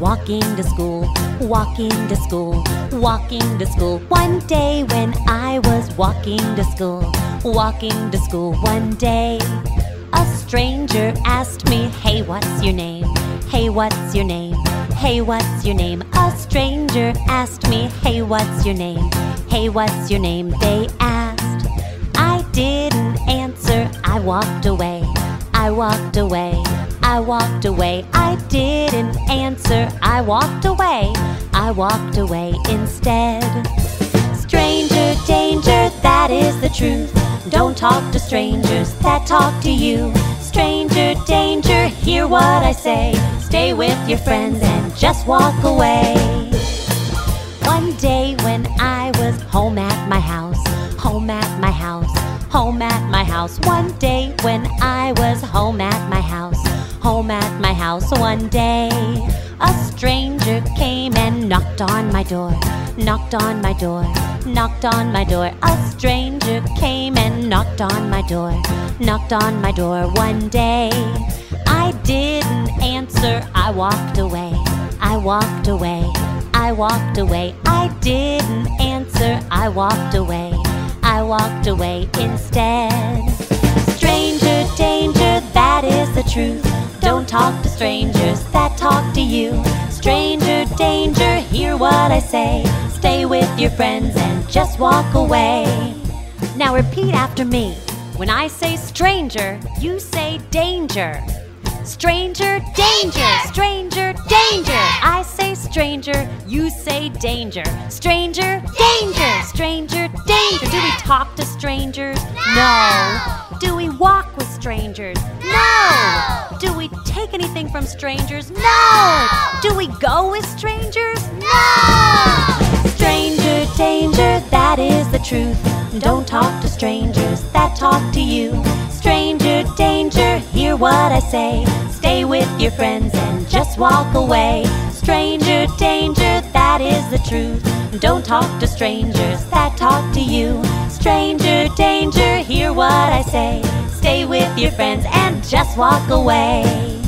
walking to school, walking to school, walking to school. One day when I was walking to school, walking to school, one day a stranger asked me, Hey, what's your name? Hey, what's your name? Hey, what's your name? A stranger asked me, Hey, what's your name? Hey, what's your name? They asked. I didn't answer, I walked away. I walked away. I walked away. I didn't answer. I walked away. I walked away instead. Stranger danger, that is the truth. Don't talk to strangers that talk to you. Stranger danger, hear what I say. Stay with your friends and just walk away. One day when I was home at my house, home at my house, home at my house. One day when I was home at my house, home at my house. One day a stranger came and knocked on my door, knocked on my door, knocked on my door. A stranger came and knocked on my door, knocked on my door one day. I didn't answer, I walked away, I walked away. I walked away. I didn't answer. I walked away. I walked away instead. Stranger danger, that is the truth. Talk to strangers that talk to you. Stranger danger, hear what I say. Stay with your friends and just walk away. Now repeat after me. When I say stranger, you say danger. Stranger, danger, stranger, danger. I say stranger, you say danger. Stranger, danger, stranger, danger. Do we talk to strangers? No. Do we walk with strangers? No. From strangers? No. Do we go with strangers? No. Stranger, danger, that is the truth. Don't talk to strangers that talk to you. Stranger, danger, hear what I say. Stay with your friends and just walk away. Stranger, danger, that is the truth. Don't talk to strangers that talk to you. Stranger, danger, hear what I say. Stay with your friends and just walk away.